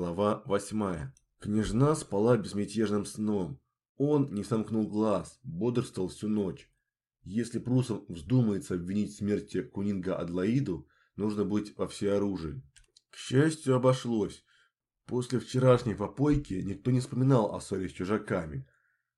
Глава восьмая. Княжна спала безмятежным сном. Он не сомкнул глаз, бодрствовал всю ночь. Если прусам вздумается обвинить в смерти Кунинга Адлаиду, нужно быть во всеоружии. К счастью, обошлось. После вчерашней попойки никто не вспоминал о ссоре с чужаками.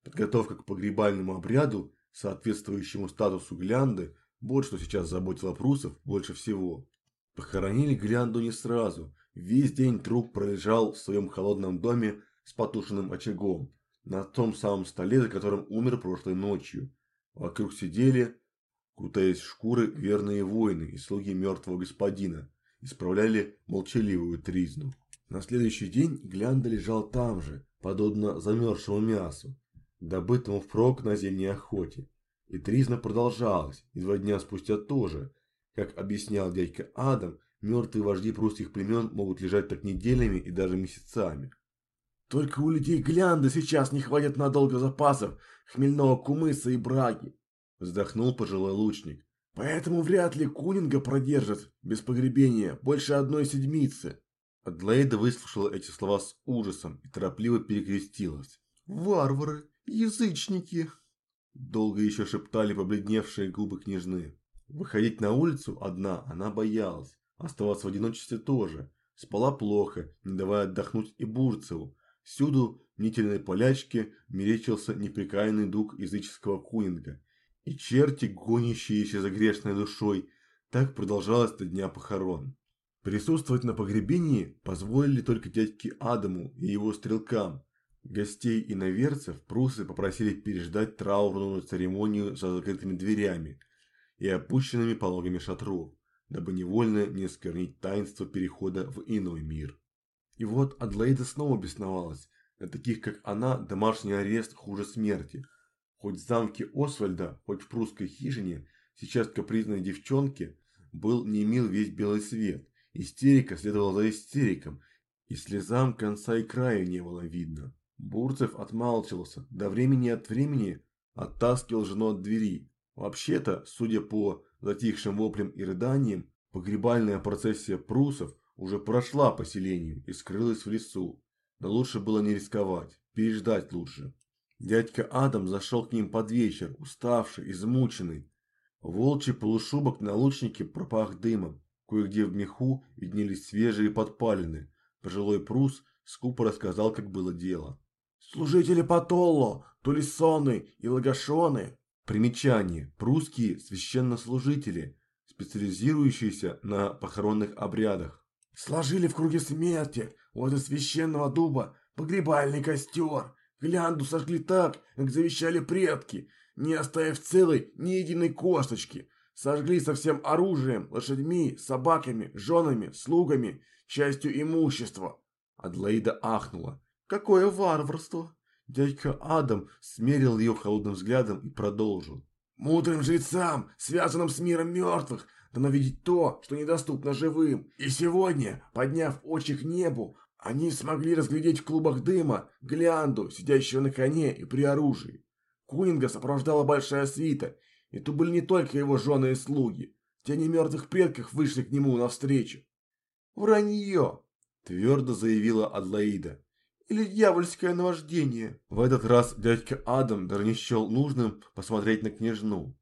Подготовка к погребальному обряду, соответствующему статусу Глянды, вот что сейчас заботило прусов больше всего. Похоронили Глянду не сразу. Весь день труп пролежал в своем холодном доме с потушенным очагом, на том самом столе, за которым умер прошлой ночью. Вокруг сидели, кутаясь в шкуры, верные воины и слуги мертвого господина, исправляли молчаливую тризну. На следующий день Глянда лежал там же, подобно замерзшему мясу, добытому впрок на зимней охоте. И тризна продолжалась, и два дня спустя тоже. Как объяснял дядька Адам, мертвые вожди прусских племен могут лежать так неделями и даже месяцами. Только у людей Глянды сейчас не хватит надолго запасов хмельного кумыса и браги, вздохнул пожилой лучник. Поэтому вряд ли Кунинга продержат без погребения больше одной седмицы. Адлейда выслушала эти слова с ужасом и торопливо перекрестилась. «Варвары! Язычники!» Долго еще шептали побледневшие губы княжны. Выходить на улицу одна она боялась, оставаться в одиночестве тоже. Спала плохо, не давая отдохнуть и Бурцеву. Всюду в нительной полячке мерещился непрекаянный дух языческого куинга. И черти, гонящиеся за грешной душой, так продолжалось до дня похорон. Присутствовать на погребении позволили только дядьке Адаму и его стрелкам. Гостей и наверцев прусы попросили переждать траурную церемонию за закрытыми дверями и опущенными пологами шатров, дабы невольно не осквернить таинство перехода в иной мир. И вот Адлейда снова бесновалась. Для таких, как она, домашний арест хуже смерти. Хоть в замке Освальда, хоть в прусской хижине, сейчас капризной девчонке был не мил весь белый свет. Истерика следовала за истериком, и слезам конца и края не было видно. Бурцев отмалчивался, до времени от времени оттаскивал жену от двери. Вообще-то, судя по затихшим воплям и рыданиям, погребальная процессия прусов уже прошла по и скрылась в лесу. Но лучше было не рисковать, переждать лучше. Дядька Адам зашел к ним под вечер, уставший, измученный. Волчий полушубок на лучнике пропах дымом. Кое-где в меху виднелись свежие подпалины. Пожилой прус скупо рассказал, как было дело. Служители Патолло, Тулисоны и Лагашоны. Примечание. Прусские священнослужители, специализирующиеся на похоронных обрядах. Сложили в круге смерти возле священного дуба погребальный костер. Глянду сожгли так, как завещали предки, не оставив целой ни единой косточки. Сожгли со всем оружием, лошадьми, собаками, женами, слугами, частью имущества. Адлоида ахнула. Какое варварство! Дядька Адам смерил ее холодным взглядом и продолжил. Мудрым жрецам, связанным с миром мертвых, дано видеть то, что недоступно живым. И сегодня, подняв очи к небу, они смогли разглядеть в клубах дыма Глянду, сидящего на коне и при оружии. Кунинга сопровождала большая свита, и то были не только его жены и слуги. Тени мертвых предков вышли к нему навстречу. «Вранье!» – твердо заявила Адлаида или дьявольское наваждение. В этот раз дядька Адам даже не счел нужным посмотреть на княжну.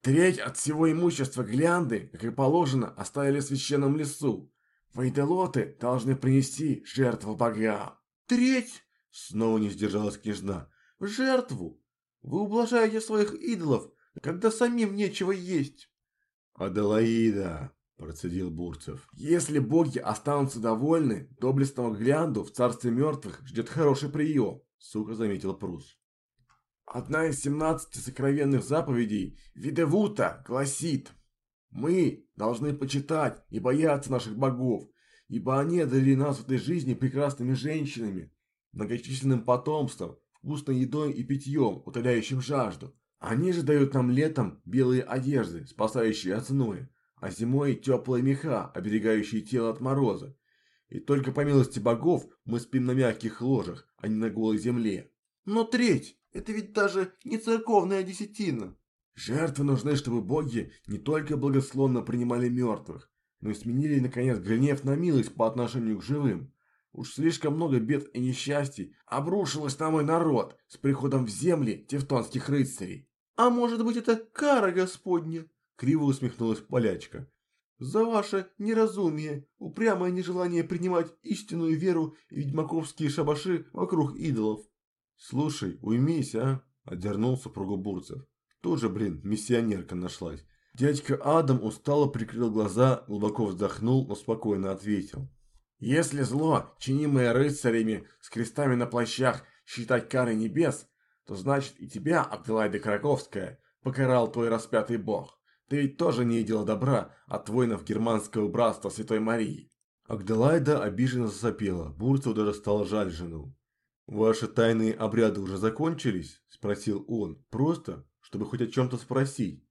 Треть от всего имущества Глянды, как и положено, оставили в священном лесу. Вайделоты должны принести жертву богам. Треть? Снова не сдержалась княжна. В жертву? Вы ублажаете своих идолов, когда самим нечего есть. Аделаида, Процедил Бурцев. Если боги останутся довольны, доблестного Глянду в царстве мертвых ждет хороший прием, сухо заметил Прус. Одна из семнадцати сокровенных заповедей Видевута гласит «Мы должны почитать и бояться наших богов, ибо они одарили нас в этой жизни прекрасными женщинами, многочисленным потомством, вкусной едой и питьем, утоляющим жажду. Они же дают нам летом белые одежды, спасающие от зноя, а зимой теплые меха, оберегающие тело от мороза. И только по милости богов мы спим на мягких ложах, а не на голой земле. Но треть – это ведь даже не церковная десятина. Жертвы нужны, чтобы боги не только благословно принимали мертвых, но и сменили, наконец, гнев на милость по отношению к живым. Уж слишком много бед и несчастий обрушилось на мой народ с приходом в земли тевтонских рыцарей. А может быть это кара Господня? Криво усмехнулась полячка. За ваше неразумие, упрямое нежелание принимать истинную веру и ведьмаковские шабаши вокруг идолов. Слушай, уймись, а? Одернул супругу Бурцев. Тоже, блин, миссионерка нашлась. Дядька Адам устало прикрыл глаза, глубоко вздохнул, но спокойно ответил. Если зло, чинимое рыцарями с крестами на плащах, считать карой небес, то значит и тебя, Абделайда Краковская, покарал твой распятый бог. Ты ведь тоже не видела добра от воинов германского братства Святой Марии. Агделайда обиженно засопела, Бурцеву даже стало жаль жену. «Ваши тайные обряды уже закончились?» – спросил он, просто, чтобы хоть о чем-то спросить.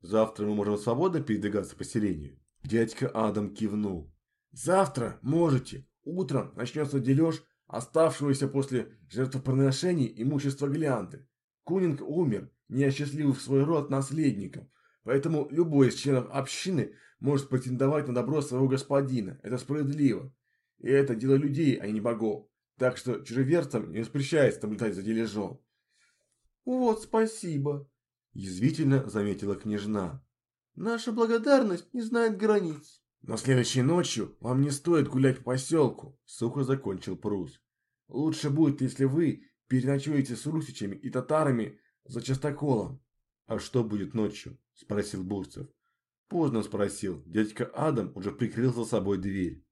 «Завтра мы можем свободно передвигаться по селению?» Дядька Адам кивнул. «Завтра можете. Утром начнется дележ оставшегося после жертвоприношений имущества Глянды. Кунинг умер, не осчастливив свой род наследником, поэтому любой из членов общины может претендовать на добро своего господина. Это справедливо. И это дело людей, а не богов. Так что чужеверцам не воспрещается наблюдать за дележом. Вот спасибо, язвительно заметила княжна. Наша благодарность не знает границ. Но следующей ночью вам не стоит гулять по поселку, сухо закончил Прус. Лучше будет, если вы переночуете с русичами и татарами за частоколом. А что будет ночью? Спросил Бурцев. Поздно спросил. Дядька Адам уже прикрыл за собой дверь.